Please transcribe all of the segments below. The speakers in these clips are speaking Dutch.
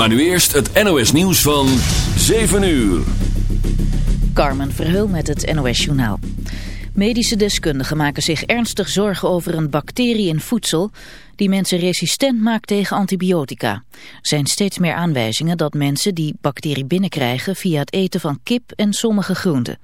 Maar nu eerst het NOS nieuws van 7 uur. Carmen Verheul met het NOS Journaal. Medische deskundigen maken zich ernstig zorgen over een bacterie in voedsel die mensen resistent maakt tegen antibiotica. Er zijn steeds meer aanwijzingen dat mensen die bacterie binnenkrijgen via het eten van kip en sommige groenten.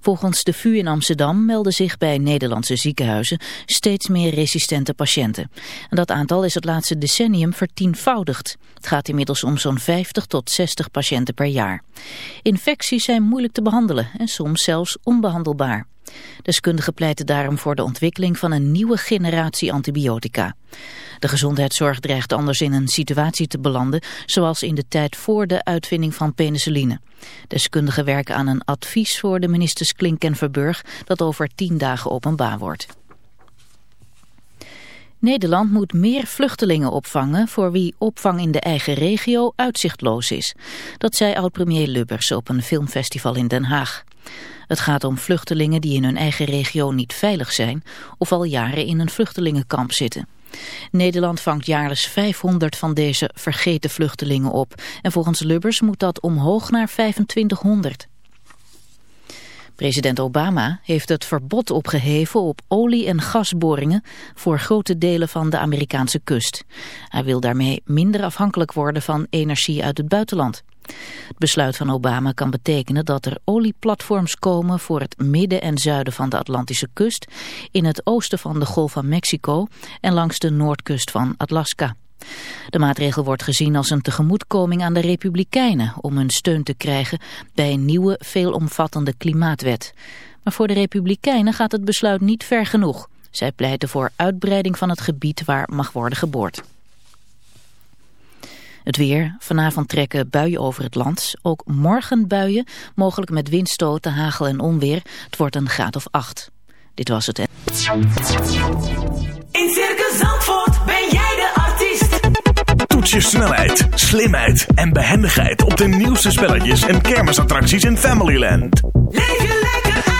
Volgens de VU in Amsterdam melden zich bij Nederlandse ziekenhuizen steeds meer resistente patiënten. En dat aantal is het laatste decennium vertienvoudigd. Het gaat inmiddels om zo'n 50 tot 60 patiënten per jaar. Infecties zijn moeilijk te behandelen en soms zelfs onbehandelbaar. Deskundigen pleiten daarom voor de ontwikkeling van een nieuwe generatie antibiotica. De gezondheidszorg dreigt anders in een situatie te belanden zoals in de tijd voor de uitvinding van penicilline. Deskundigen werken aan een advies voor de ministers Klink en Verburg dat over tien dagen openbaar wordt. Nederland moet meer vluchtelingen opvangen voor wie opvang in de eigen regio uitzichtloos is. Dat zei oud-premier Lubbers op een filmfestival in Den Haag. Het gaat om vluchtelingen die in hun eigen regio niet veilig zijn of al jaren in een vluchtelingenkamp zitten. Nederland vangt jaarlijks 500 van deze vergeten vluchtelingen op. En volgens Lubbers moet dat omhoog naar 2500. President Obama heeft het verbod opgeheven op olie- en gasboringen voor grote delen van de Amerikaanse kust. Hij wil daarmee minder afhankelijk worden van energie uit het buitenland. Het besluit van Obama kan betekenen dat er olieplatforms komen voor het midden en zuiden van de Atlantische kust, in het oosten van de Golf van Mexico en langs de noordkust van Alaska. De maatregel wordt gezien als een tegemoetkoming aan de Republikeinen om hun steun te krijgen bij een nieuwe veelomvattende klimaatwet. Maar voor de Republikeinen gaat het besluit niet ver genoeg. Zij pleiten voor uitbreiding van het gebied waar mag worden geboord. Het weer. Vanavond trekken buien over het land. Ook morgen buien, mogelijk met windstoten, hagel en onweer. Het wordt een graad of acht. Dit was het. In Circus Zandvoort ben jij de artiest. Toets je snelheid, slimheid en behendigheid op de nieuwste spelletjes en kermisattracties in Familyland. Leef je lekker uit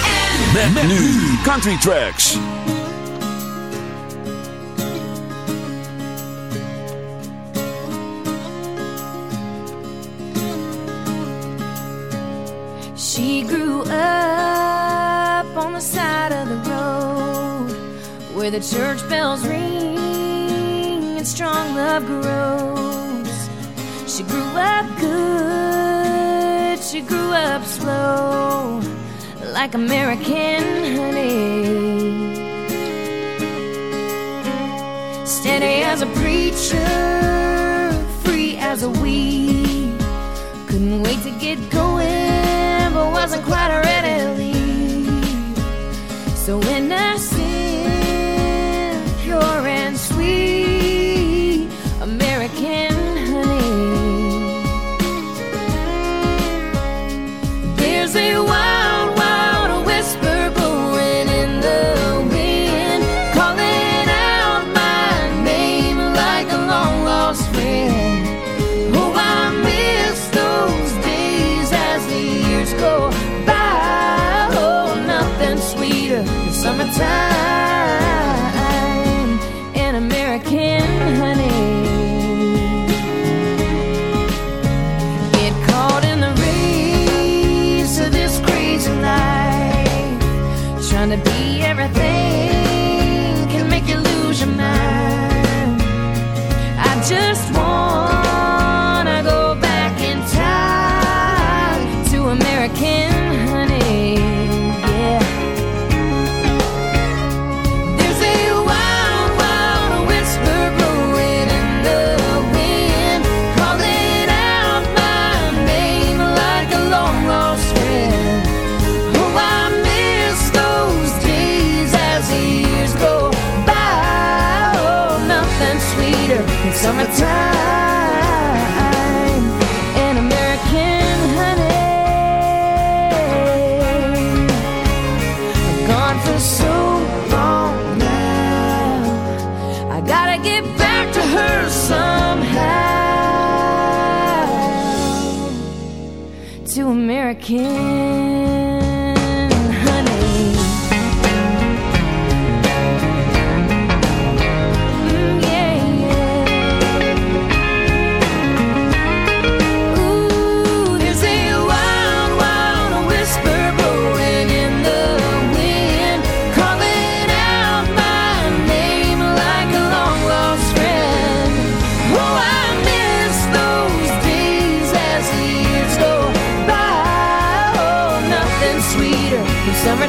ZFM. Met, nu Country Tracks. She grew up on the side of the road where the church bells ring and strong love grows. She grew up good, she grew up slow, like American honey. Steady as a preacher, free as a weed. Couldn't wait to get going, but wasn't quite ready to leave. So when I sing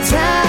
在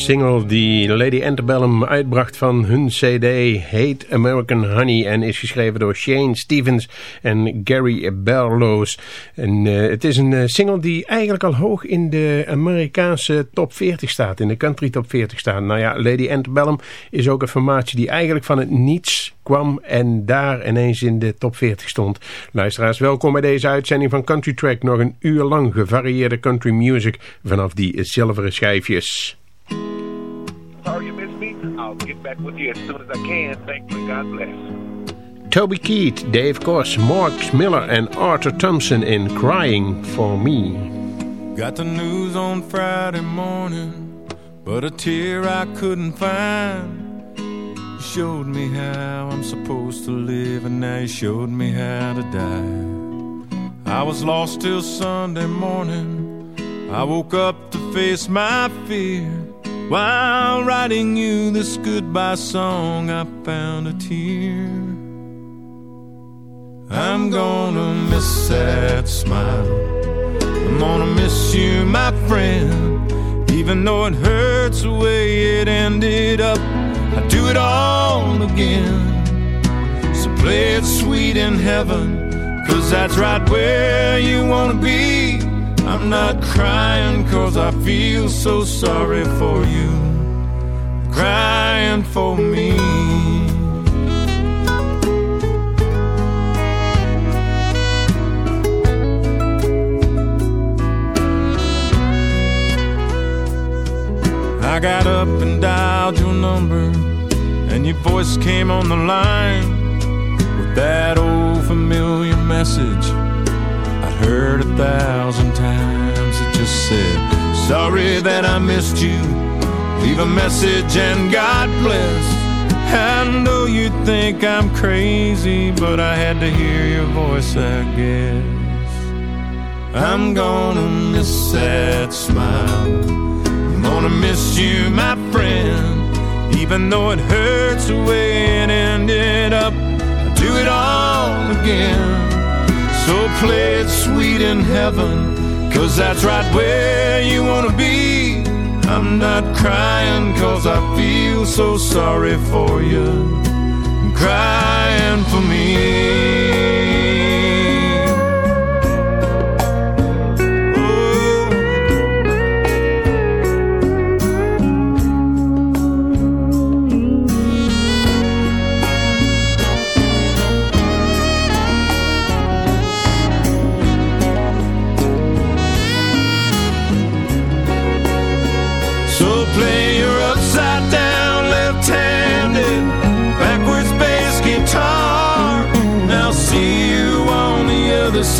single die Lady Antebellum uitbracht van hun cd heet American Honey en is geschreven door Shane Stevens en Gary Barlows. En eh, het is een eh, single die eigenlijk al hoog in de Amerikaanse top 40 staat, in de country top 40 staat. Nou ja, Lady Antebellum is ook een formatie die eigenlijk van het niets kwam en daar ineens in de top 40 stond. Luisteraars, welkom bij deze uitzending van Country Track. Nog een uur lang gevarieerde country music vanaf die zilveren schijfjes. Sorry you missed me. I'll get back with you as soon as I can. Thank you God bless. Toby Keith, Dave Koss, Mark Miller and Arthur Thompson in Crying For Me. Got the news on Friday morning, but a tear I couldn't find. You showed me how I'm supposed to live, and now you showed me how to die. I was lost till Sunday morning. I woke up to face my fear. While writing you this goodbye song, I found a tear. I'm gonna miss that smile. I'm gonna miss you, my friend. Even though it hurts the way it ended up, I do it all again. So play it sweet in heaven, cause that's right where you wanna be. I'm not crying cause I feel so sorry for you. Crying for me. I got up and dialed your number, and your voice came on the line with that old familiar message heard a thousand times. It just said, Sorry that I missed you. Leave a message and God bless. I know you think I'm crazy, but I had to hear your voice, I guess. I'm gonna miss that smile. I'm gonna miss you, my friend. Even though it hurts the way it ended up, I do it all again. So play it sweet in heaven, cause that's right where you wanna be. I'm not crying cause I feel so sorry for you. I'm crying for me.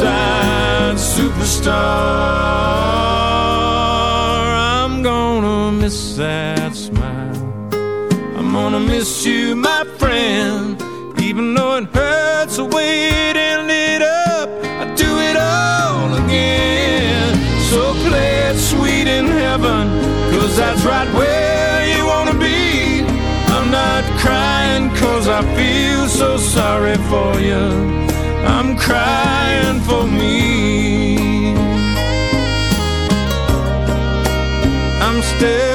The side, superstar. I'm gonna miss that smile. I'm gonna miss you, my friend. Even though it hurts the way it ended up, I do it all again. So play it sweet in heaven, cause that's right where you wanna be. I'm not crying cause I feel so sorry for you. I'm crying for me. I'm still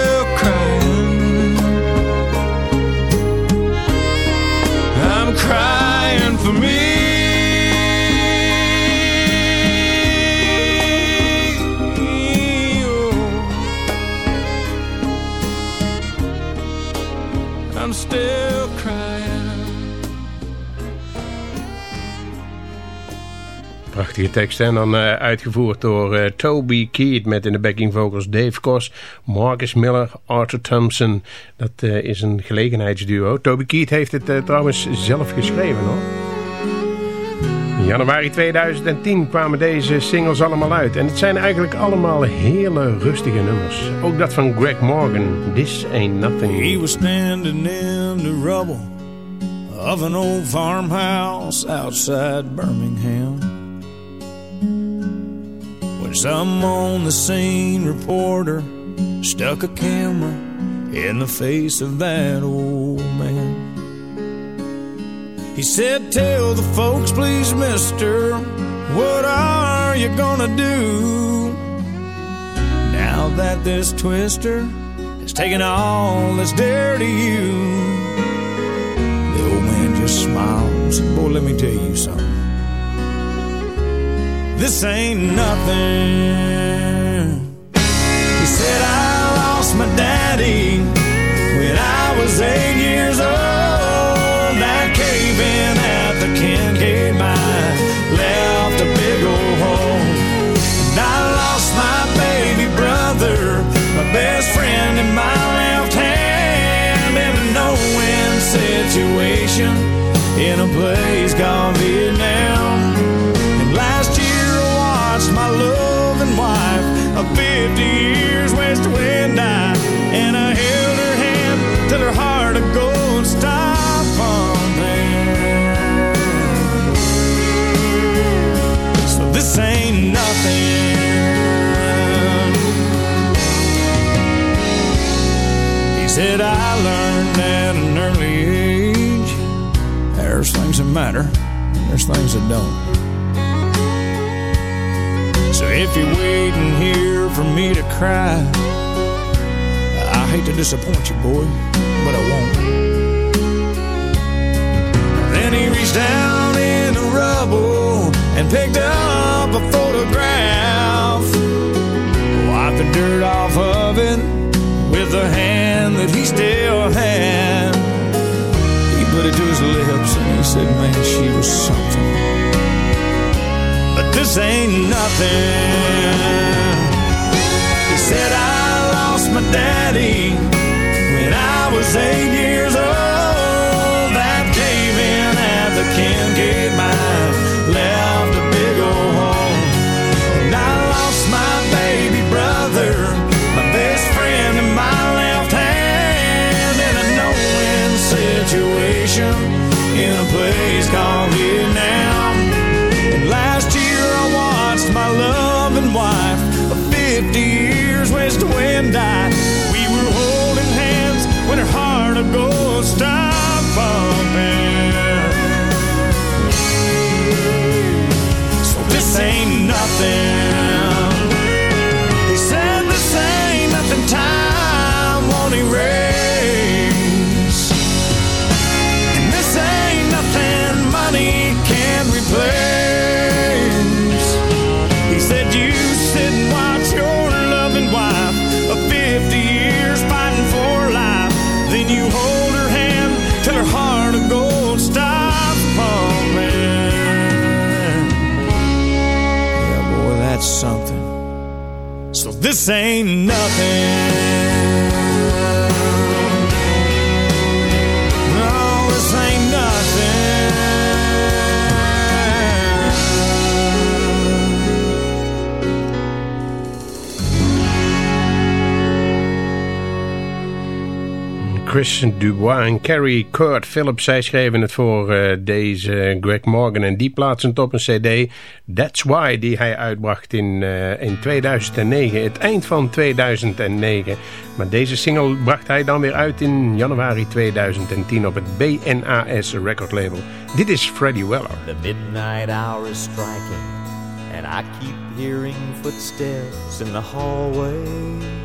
Prachtige tekst en dan uh, uitgevoerd door uh, Toby Keith met in de backing vocals Dave Kos, Marcus Miller, Arthur Thompson. Dat uh, is een gelegenheidsduo. Toby Keith heeft het trouwens zelf geschreven hoor. In januari 2010 kwamen deze singles allemaal uit. En het zijn eigenlijk allemaal hele rustige nummers. Ook dat van Greg Morgan, This Ain't Nothing. He was standing in the rubble of an old farmhouse outside Birmingham. Some on the scene reporter stuck a camera in the face of that old man. He said, Tell the folks, please, mister, what are you gonna do now that this twister has taken all that's dear to you? The old man just said, Boy, let me tell you something. This ain't nothing. Said I learned at an early age there's things that matter and there's things that don't. So if you're waiting here for me to cry, I hate to disappoint you, boy, but I won't. Then he reached down in the rubble and picked up a photograph, wiped the dirt off of it with the hand that he still had. He put it to his lips and he said, Man, she was something. But this ain't nothing. He said, I lost my daddy when I was eight years Chris Dubois en Carrie Kurt Phillips, zij schreven het voor eh, deze Greg Morgan. En die plaatsen het op een cd, That's Why, die hij uitbracht in, eh, in 2009. Het eind van 2009. Maar deze single bracht hij dan weer uit in januari 2010 op het BNAS record label. Dit is Freddie Weller. The midnight hour is striking, and I keep hearing footsteps in the hallway.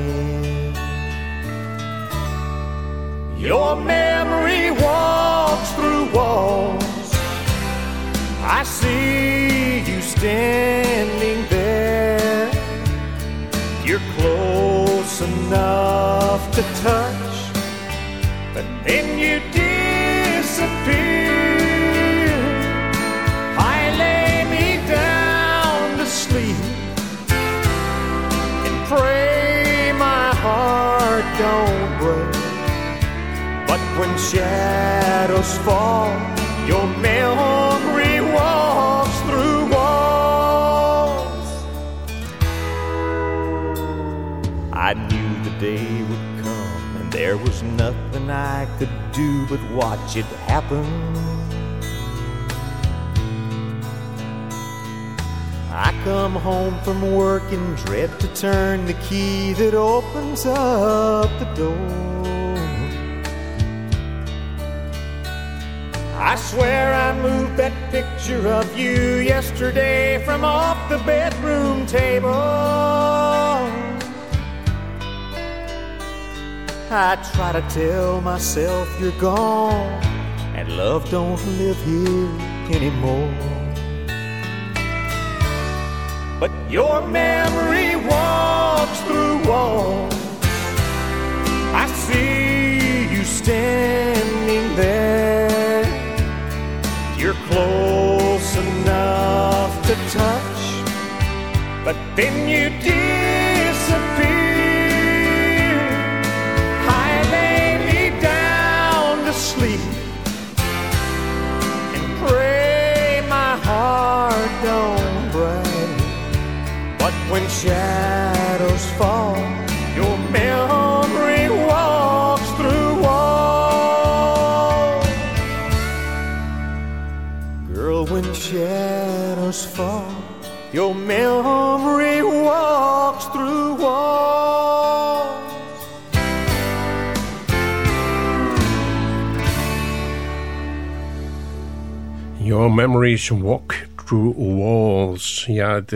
Your memory walks through walls. I see you standing there. You're close enough to touch, but then you shadows fall, your memory walks through walls. I knew the day would come, and there was nothing I could do but watch it happen. I come home from work and dread to turn the key that opens up the door. Swear I moved that picture of you yesterday from off the bedroom table. I try to tell myself you're gone and love don't live here anymore. But your memory walks through walls. I see you standing there. Close enough to touch, but then you disappear. I lay me down to sleep and pray my heart don't break. But when shadows Memories walk through walls. Ja, het,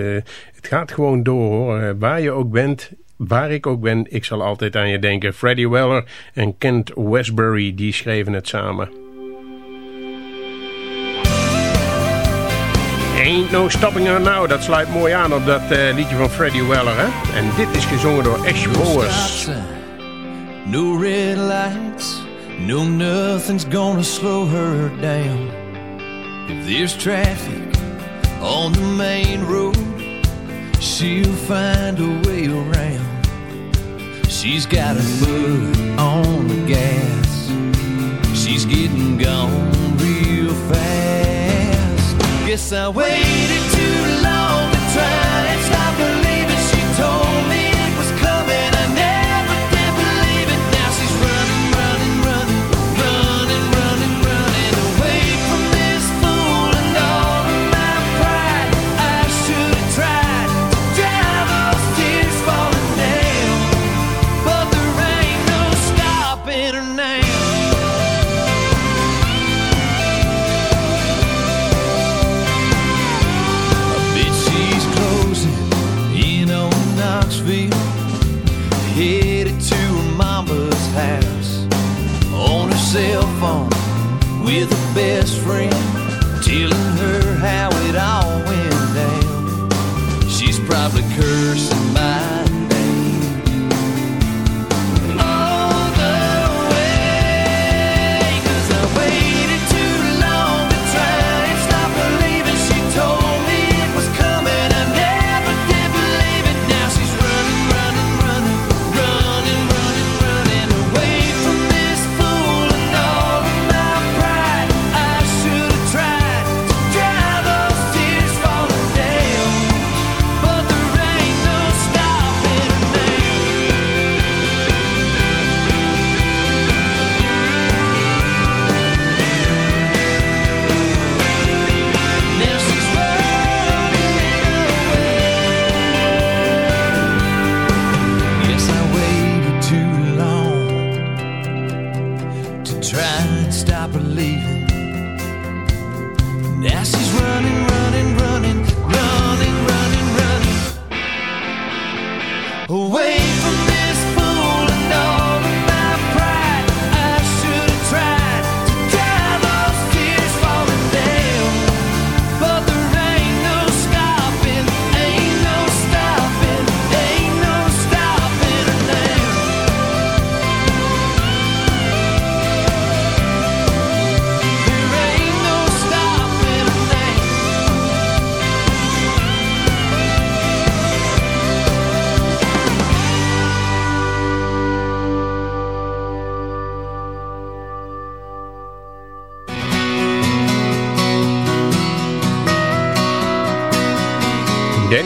het gaat gewoon door hoor. Eh, Waar je ook bent, waar ik ook ben, ik zal altijd aan je denken. Freddie Weller en Kent Westbury, die schreven het samen. Ain't no stopping her now. Dat sluit mooi aan op dat eh, liedje van Freddie Weller. Hè? En dit is gezongen door Ash Bowers. No red lights, no nothing's gonna slow her down. If there's traffic on the main road, she'll find a way around. She's got her foot on the gas, she's getting gone real fast. Guess I waited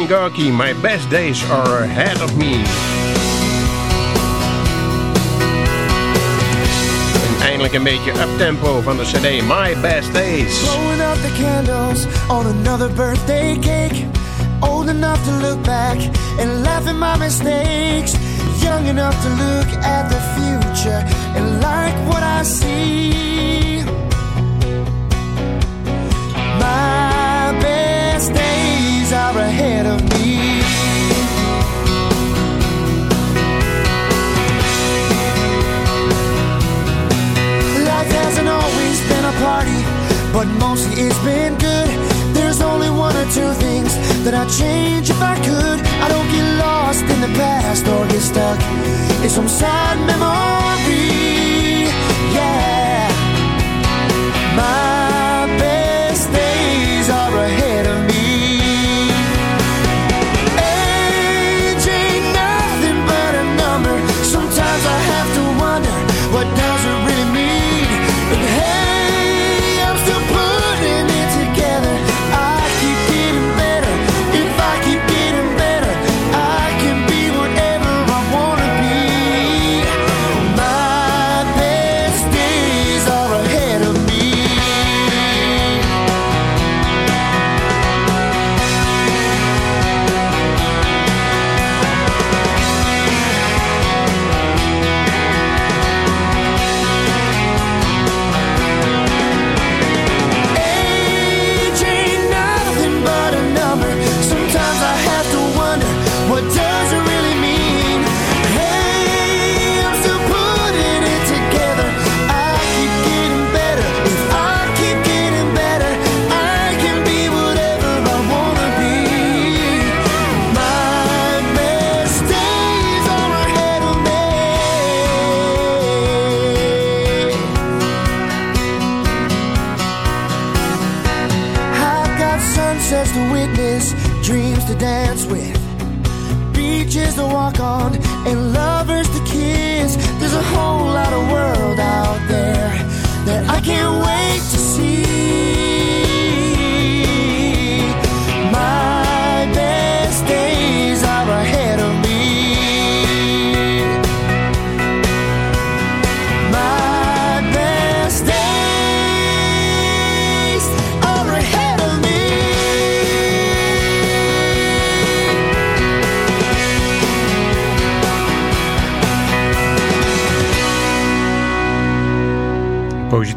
My Best Days Are Ahead of Me. En eindelijk een beetje uptempo van de cd My Best Days. Blowing out the candles on another birthday cake. Old enough to look back and laugh at my mistakes. Young enough to look at the future and like what I see. My best days are ahead of me. Life hasn't always been a party, but mostly it's been good. There's only one or two things that I'd change if I could. I don't get lost in the past or get stuck in some sad memory. Yeah, my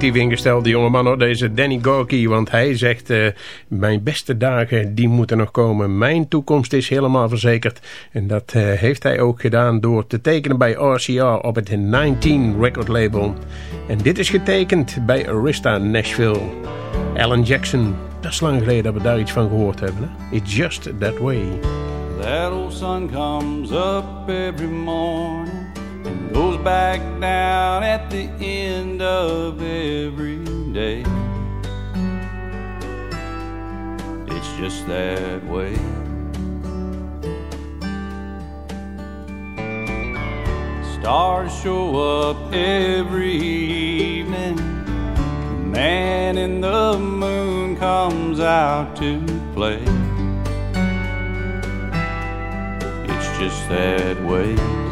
Positief ingestelde jongeman hoor, deze Danny Gorky. Want hij zegt, eh, mijn beste dagen die moeten nog komen. Mijn toekomst is helemaal verzekerd. En dat eh, heeft hij ook gedaan door te tekenen bij RCR op het 19 record label. En dit is getekend bij Arista Nashville. Alan Jackson, dat is lang geleden dat we daar iets van gehoord hebben. Hè? It's just that way. That old sun comes up every morning back down at the end of every day. It's just that way. Stars show up every evening. The man in the moon comes out to play. It's just that way.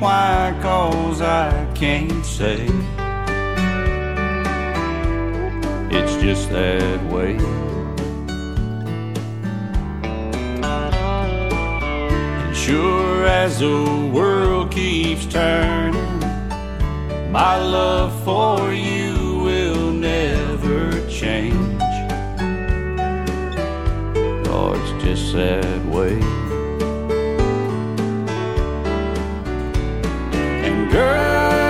why, cause I can't say. It's just that way. And sure as the world keeps turning, my love for you will never change. Oh, it's just that way. Girl,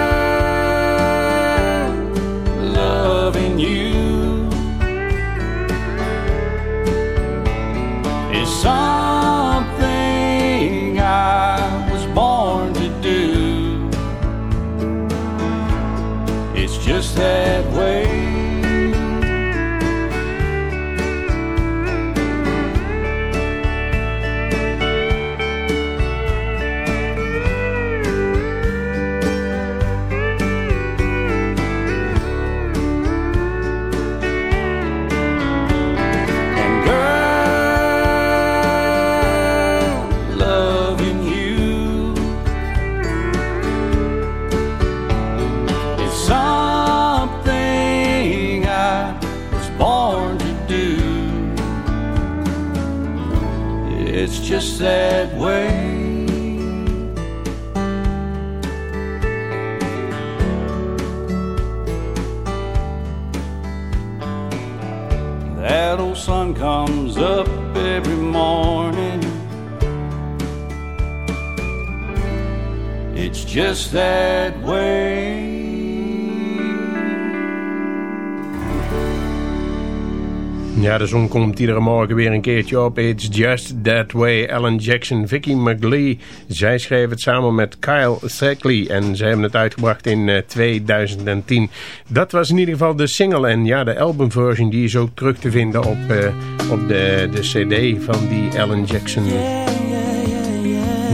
zon komt iedere morgen weer een keertje op. It's just that way. Alan Jackson, Vicky McLean. Zij schreef het samen met Kyle Strackley. En ze hebben het uitgebracht in eh, 2010. Dat was in ieder geval de single. En ja, de albumversion die is ook terug te vinden op, eh, op de, de cd van die Alan Jackson.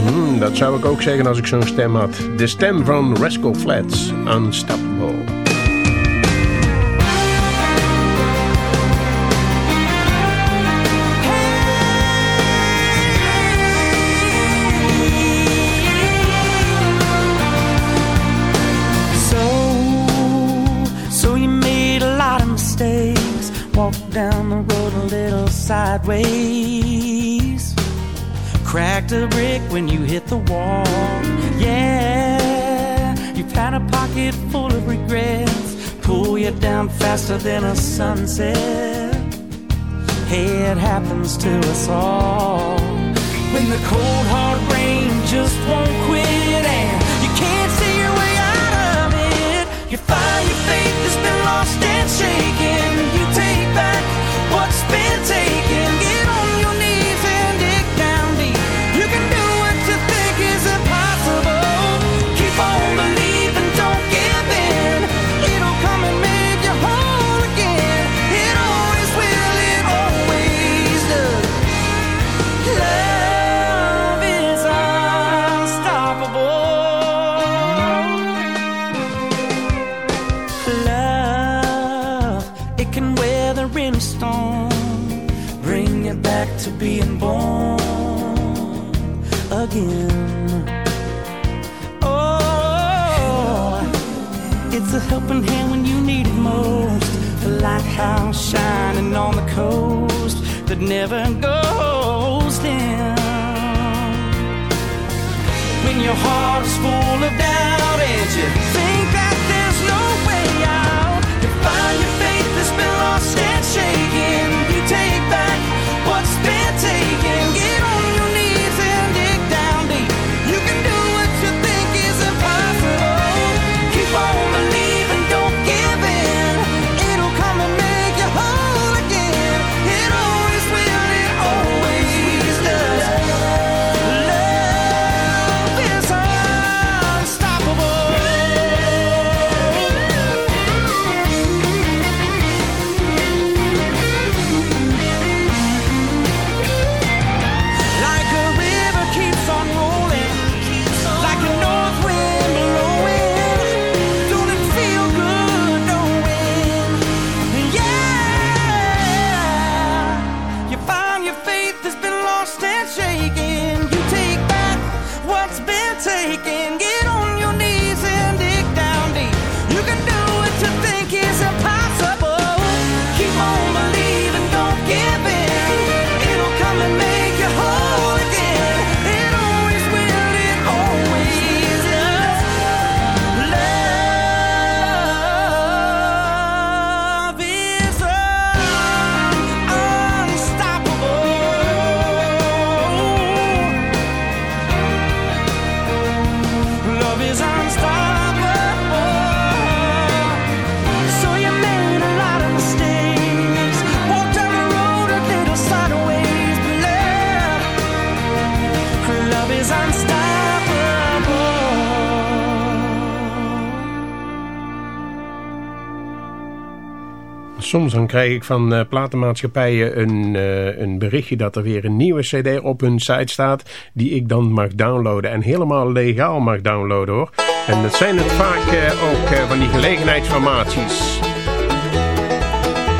Hmm, dat zou ik ook zeggen als ik zo'n stem had. De stem van Rascal Flats. Unstoppable. Sideways. Cracked a brick when you hit the wall. Yeah, you've had a pocket full of regrets. Pull you down faster than a sunset. Hey, it happens to us all. When the cold hard rain just won't quit and you can't see your way out of it. You find your faith has been lost and shaken. You take back what's been taken. That never goes dim. When your heart is full of doubt soms dan krijg ik van uh, platenmaatschappijen een, uh, een berichtje dat er weer een nieuwe cd op hun site staat die ik dan mag downloaden en helemaal legaal mag downloaden hoor. En dat zijn het vaak uh, ook van die gelegenheidsformaties.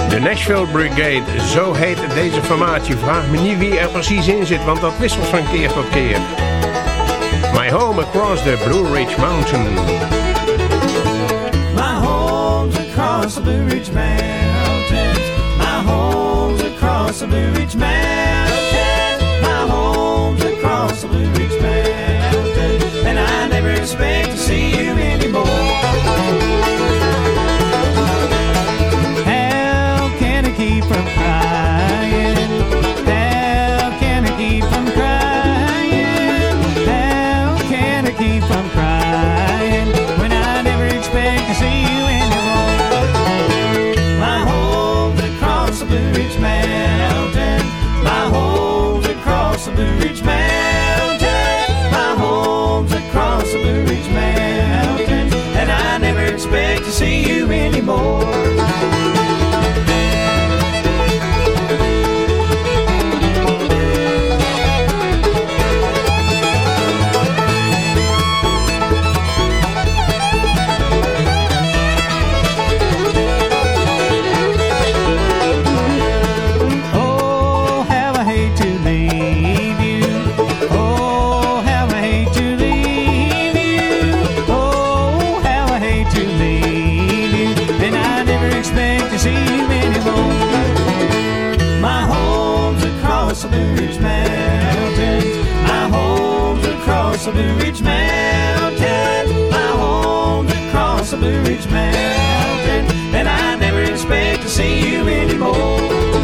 De Nashville Brigade, zo heet deze formatie. Vraag me niet wie er precies in zit, want dat wisselt van keer tot keer. My home across the Blue Ridge Mountain. Across the Blue Ridge Mountains. My home's across the Blue Ridge Mountains. My home's across the Blue Ridge Mountains. And I never expect to see you anymore. Oh. The Blue Ridge Mountains. My home's across the Blue Ridge Mountains. And I never expect to see you anymore.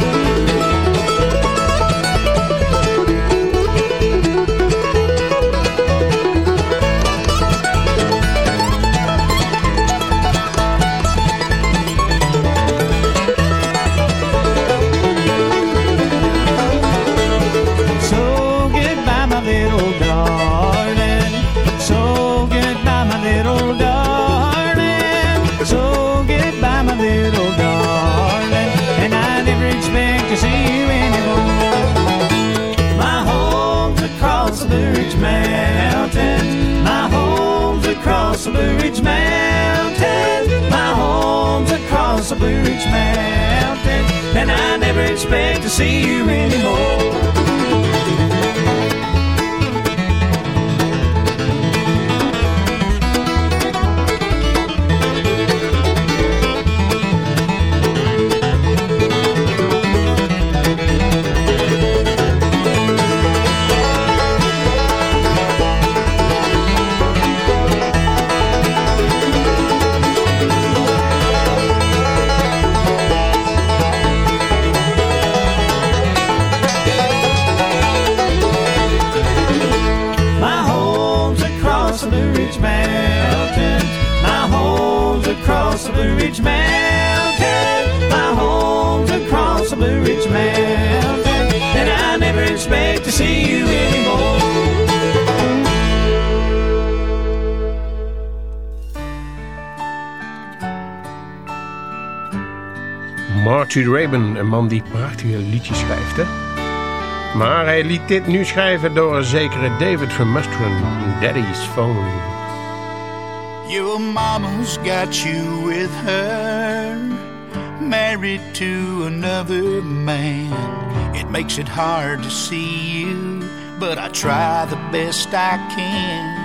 See you anymore. Marty Raybon, een man die prachtige liedjes schrijft, hè? Maar hij liet dit nu schrijven door een zekere David van Musteren, Daddy's Phone. Your mama's got you with her, married to another man. It makes it hard to see you, but I try the best I can.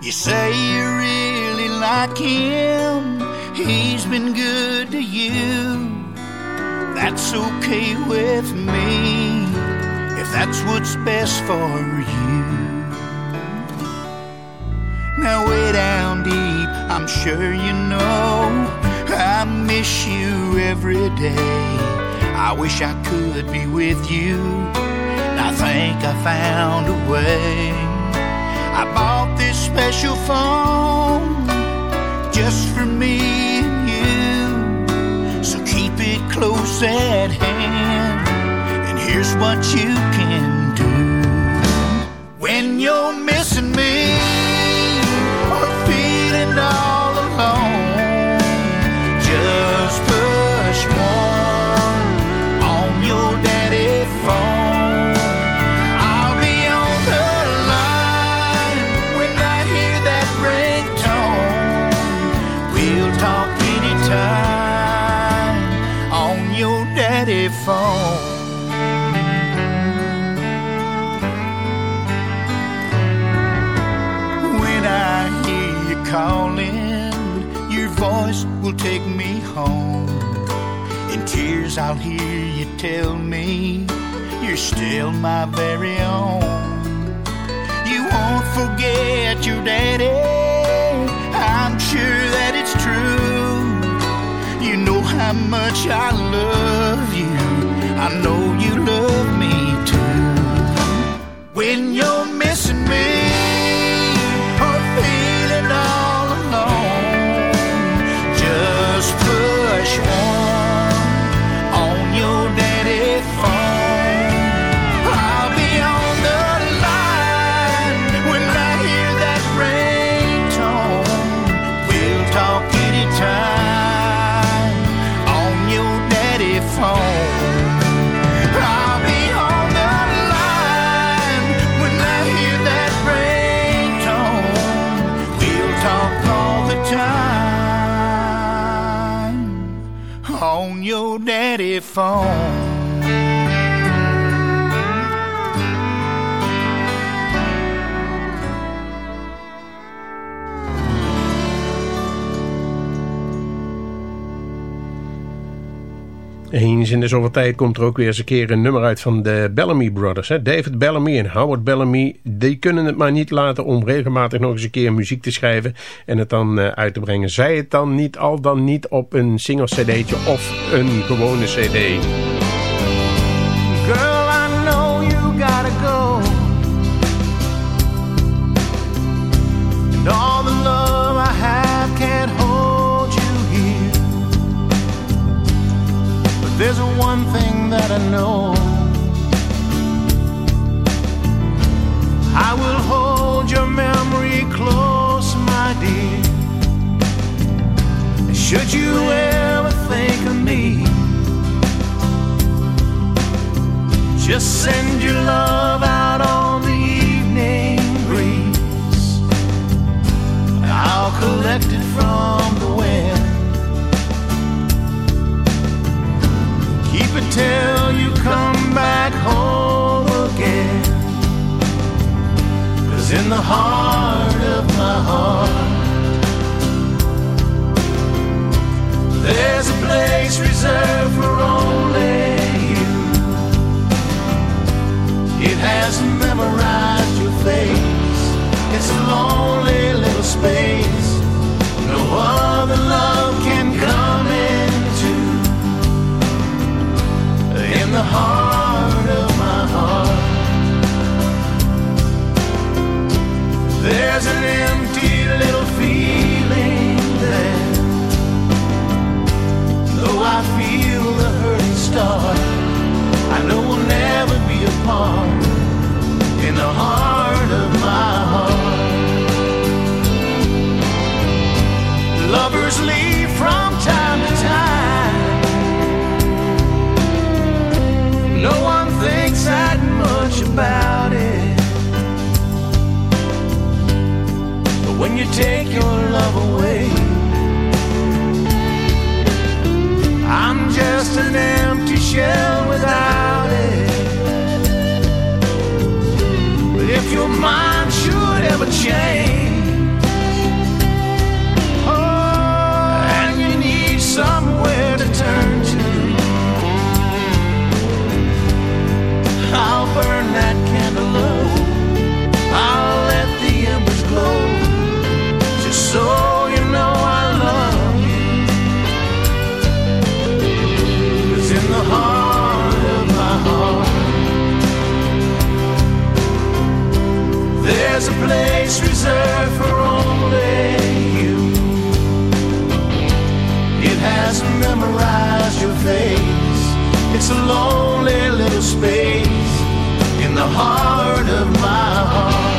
You say you really like him, he's been good to you. That's okay with me, if that's what's best for you. Now, way down deep, I'm sure you know I miss you every day. I wish I could be with you. and I think I found a way. I bought this special phone just for me close at hand. And here's what you can do when you're missing me tell me you're still my very own. You won't forget your daddy. I'm sure that it's true. You know how much I love you. I know you love me too. When you're in de zoveel tijd komt er ook weer eens een keer een nummer uit van de Bellamy Brothers. Hè? David Bellamy en Howard Bellamy, die kunnen het maar niet laten om regelmatig nog eens een keer muziek te schrijven en het dan eh, uit te brengen. Zij het dan niet, al dan niet op een single cd'tje of een gewone cd. That I will hold your memory close, my dear. Should you ever think of me? Just send your love out on the evening breeze. I'll collect it from Till you come back home again. Cause in the heart of my heart, there's a place reserved for only you. It has memorized your face. It's a lonely heart of my heart, there's an empty little feeling there. Though I feel the hurting start. I know we'll never be apart in the heart of my heart. Lovers leave much about it. But when you take your love away, I'm just an empty shell without it. But if your mind should ever change, there's a place reserved for only you. It has memorized your face. It's a lonely little space in the heart of my heart.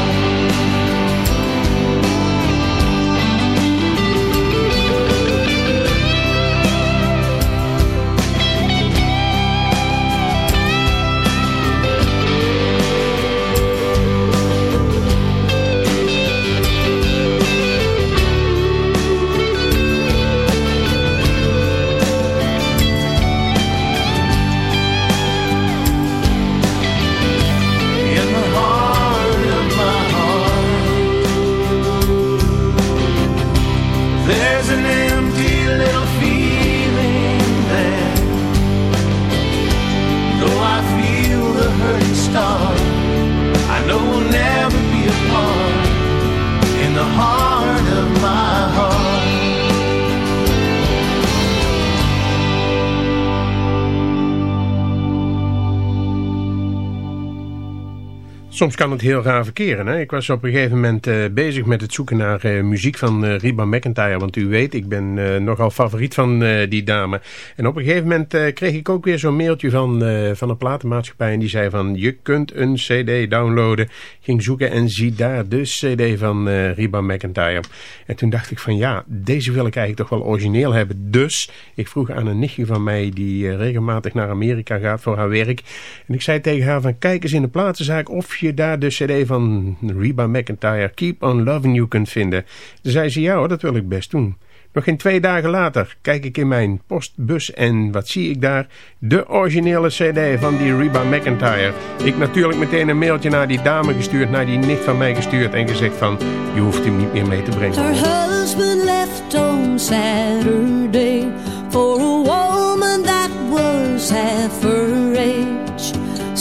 Soms kan het heel raar verkeren. Hè? Ik was op een gegeven moment uh, bezig met het zoeken naar uh, muziek van uh, McIntyre. Want u weet, ik ben nogal favoriet van die dame. En op een gegeven moment kreeg ik ook weer zo'n mailtje van, van een platenmaatschappij. En die zei van, je kunt een cd downloaden. Ging zoeken en zie daar de cd van Reba McIntyre. En toen dacht ik van, ja, deze wil ik eigenlijk toch wel origineel hebben. Dus ik vroeg aan een nichtje van mij die regelmatig naar Amerika gaat voor haar werk. En ik zei tegen haar van, kijk eens in de platenzaak of je daar de cd van Reba McIntyre Keep On Loving You kunt vinden. Toen zei ze, ja hoor, dat wil ik best doen. Nog geen twee dagen later kijk ik in mijn postbus en wat zie ik daar? De originele cd van die Reba McIntyre. Ik natuurlijk meteen een mailtje naar die dame gestuurd, naar die nicht van mij gestuurd en gezegd van, je hoeft hem niet meer mee te brengen. Her husband left on Saturday for a woman that was.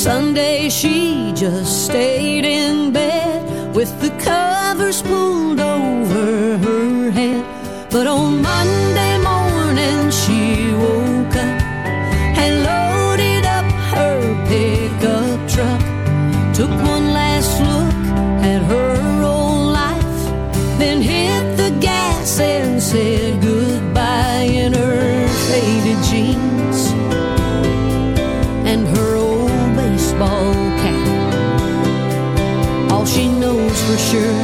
Sunday she just stayed in bed with the covers pulled over her head. But on Monday for sure,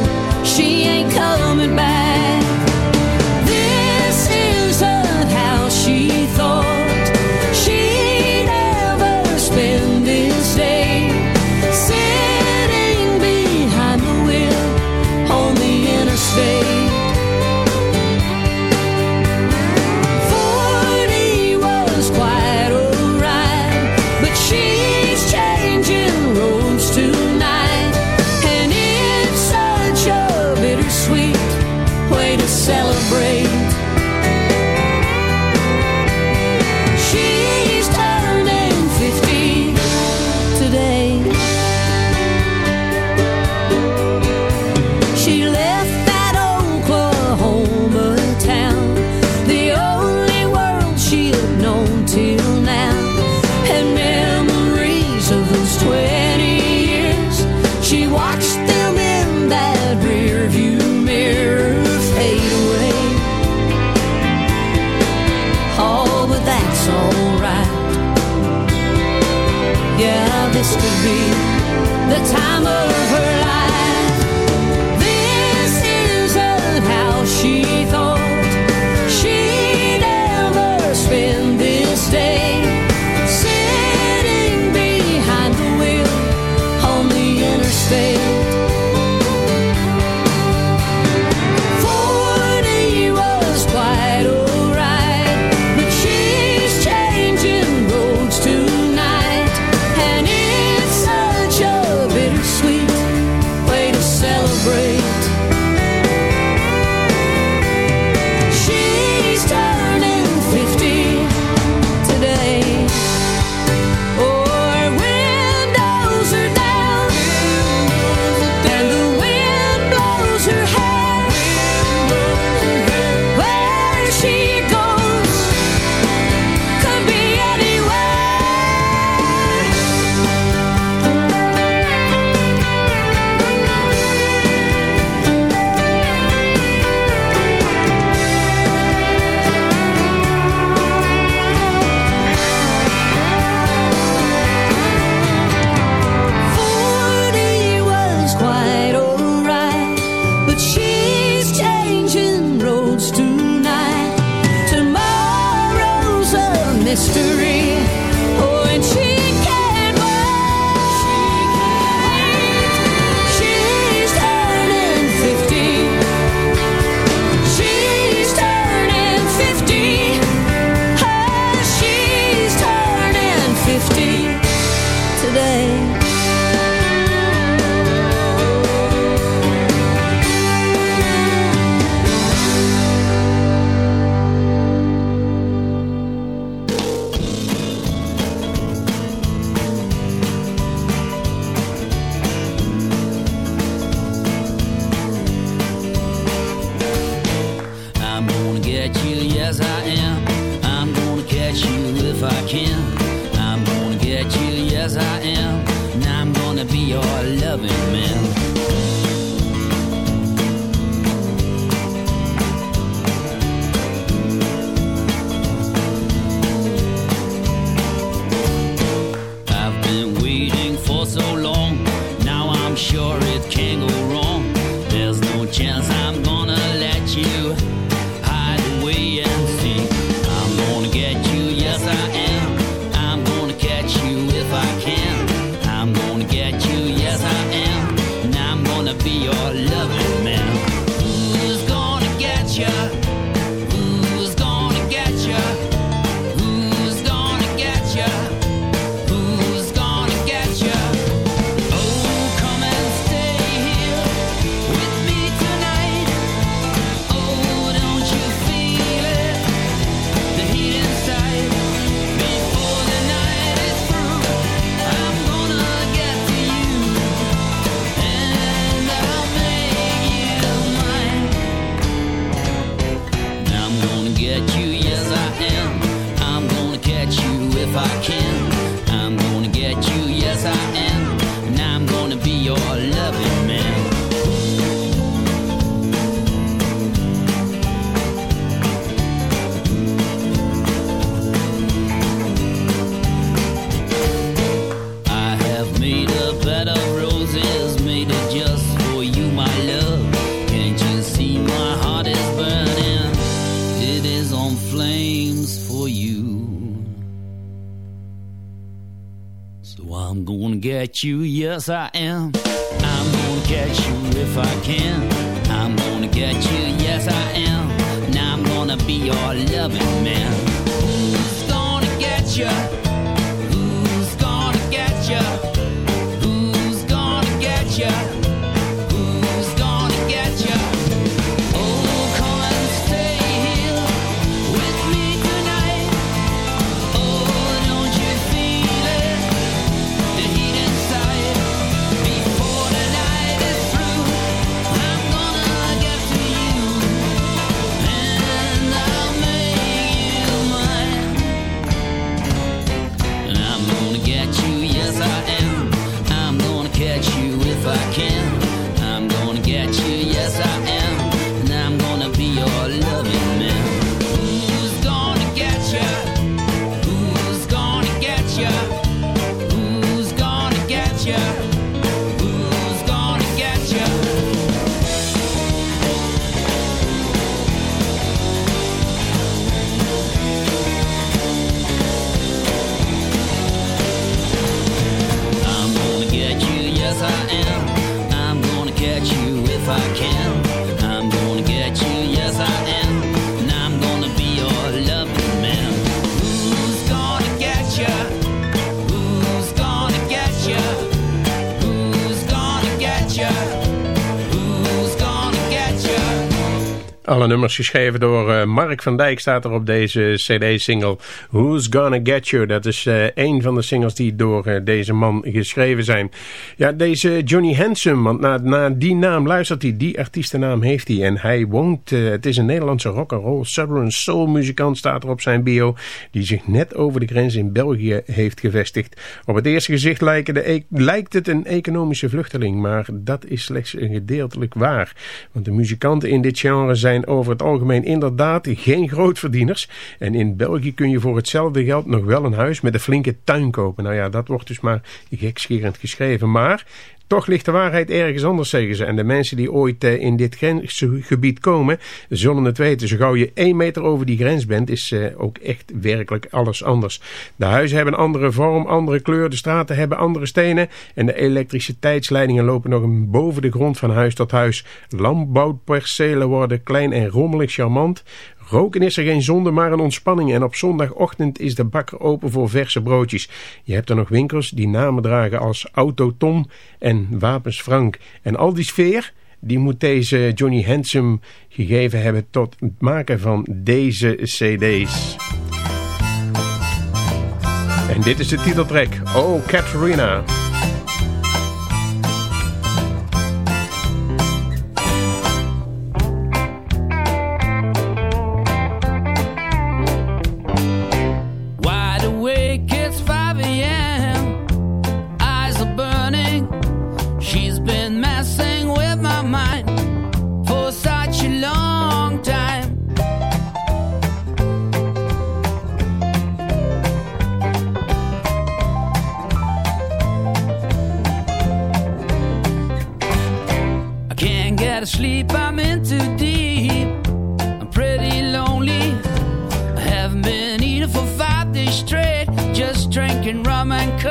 alright. Yeah, this could be the time of you, yes I am. I'm gonna get you if I can. I'm gonna get you, yes I am. Now I'm gonna be your loving man. Who's gonna get you? Alle nummers geschreven door eh, Mark van Dijk staat er op deze cd-single Who's Gonna Get You. Dat is eh, een van de singles die door eh, deze man geschreven zijn. Ja, deze Johnny Handsome, want na, na die naam luistert hij, die artiestennaam heeft hij. En hij woont, het is een Nederlandse rock'n'roll southern soul muzikant staat er op zijn bio. Die zich net over de grens in België heeft gevestigd. Op het eerste gezicht e- lijkt het een economische vluchteling, maar dat is slechts een gedeeltelijk waar. Want de muzikanten in dit genre zijn over het algemeen inderdaad geen grootverdieners. En in België kun je voor hetzelfde geld nog wel een huis met een flinke tuin kopen. Nou ja, dat wordt dus maar gekscherend geschreven. Maar toch ligt de waarheid ergens anders, zeggen ze. En de mensen die ooit eh, in dit grensgebied komen, zullen het weten. Zo gauw je één meter over die grens bent, is eh, ook echt werkelijk alles anders. De huizen hebben een andere vorm, andere kleur. De straten hebben andere stenen. En de elektriciteitsleidingen lopen nog boven de grond van huis tot huis. Landbouwpercelen worden klein en rommelig charmant. Roken is er geen zonde, maar een ontspanning. En op zondagochtend is de bakker open voor verse broodjes. Je hebt er nog winkels die namen dragen als Auto Tom en Wapens Frank. En al die sfeer, die moet deze Johnny Handsome gegeven hebben tot het maken van deze cd's. En dit is de titeltrack. Oh, Katrina. Sleep, I'm in too deep. I'm pretty lonely. I haven't been eating for five days straight. Just drinking rum and cola.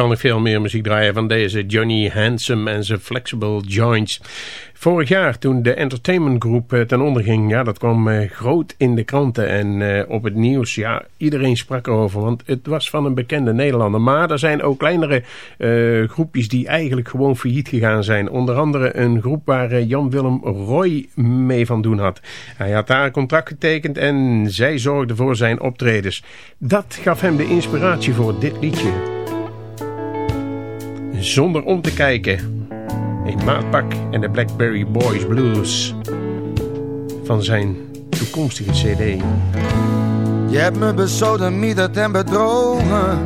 Zal nog veel meer muziek draaien van deze Johnny Handsome en zijn Flexible Joints. Vorig jaar toen de Entertainment Group eh, ten onder ging, ja, dat kwam eh, groot in de kranten en eh, op het nieuws. Ja, iedereen sprak erover, want het was van een bekende Nederlander. Maar er zijn ook kleinere groepjes die eigenlijk gewoon failliet gegaan zijn. Onder andere een groep waar Jan-Willem Roy mee van doen had. Hij had daar een contract getekend en zij zorgde voor zijn optredens. Dat gaf hem de inspiratie voor dit liedje. Zonder om te kijken. In Maatpak en de Blackberry Boys Blues. Van zijn toekomstige cd. Je hebt me besodemieterd en bedrogen.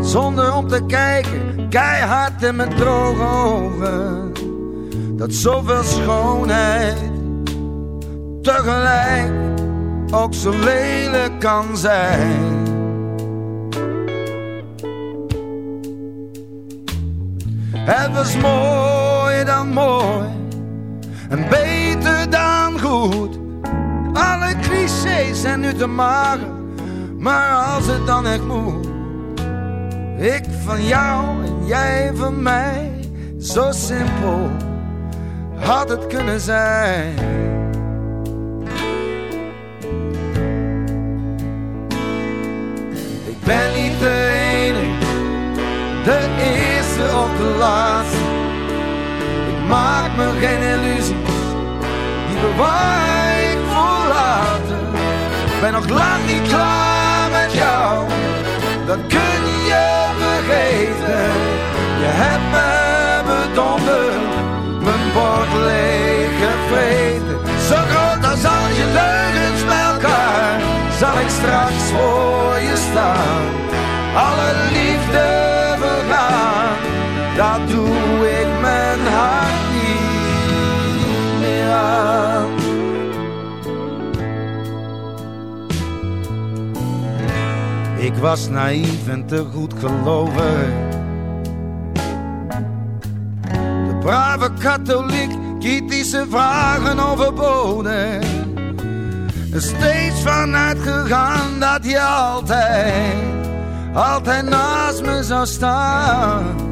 Zonder om te kijken, keihard in mijn droge ogen. Dat zoveel schoonheid tegelijk ook zo lelijk kan zijn. Het was mooi dan mooi en beter dan goed. Alle clichés zijn nu te mager, maar als het dan echt moet. Ik van jou en jij van mij, zo simpel had het kunnen zijn. Ik ben niet de enige, de of de laatste. Ik maak me geen illusies, die bewaar ik voor later. Ben nog lang niet klaar met jou, dat kun je vergeten. Je hebt me bedonderd, mijn bord leeg gevreten. Zo groot als al je leugens bij elkaar, zal ik straks voor je staan. Alle liefde dat doe ik mijn hart niet meer aan. Ik was naïef en te goed gelovig. De brave katholiek, kritische vragen overboden. Er steeds vanuit gegaan dat je altijd altijd naast me zou staan.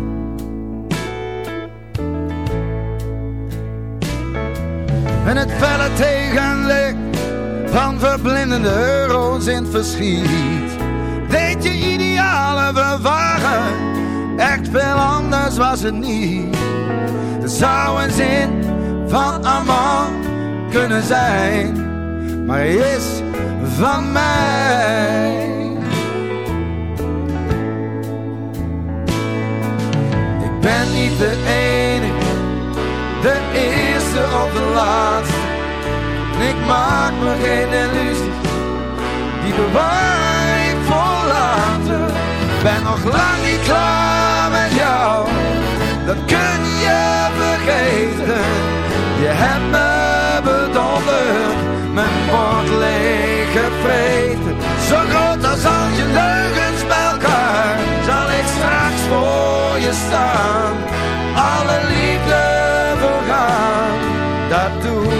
En het felle tegenlicht van verblindende euro's in het verschiet. Deed je idealen vervagen, echt veel anders was het niet. Er zou een zin van allemaal kunnen zijn, maar hij is van mij. Ik ben niet de enige, En ik maak me geen illusies, die bewaar ik voor later. Ben nog lang niet klaar met jou, dat kun je vergeten. Je hebt me bedonderd, mijn bord leeg gevreten. Zo groot als al je leugens bij elkaar, zal ik straks voor je staan. Dat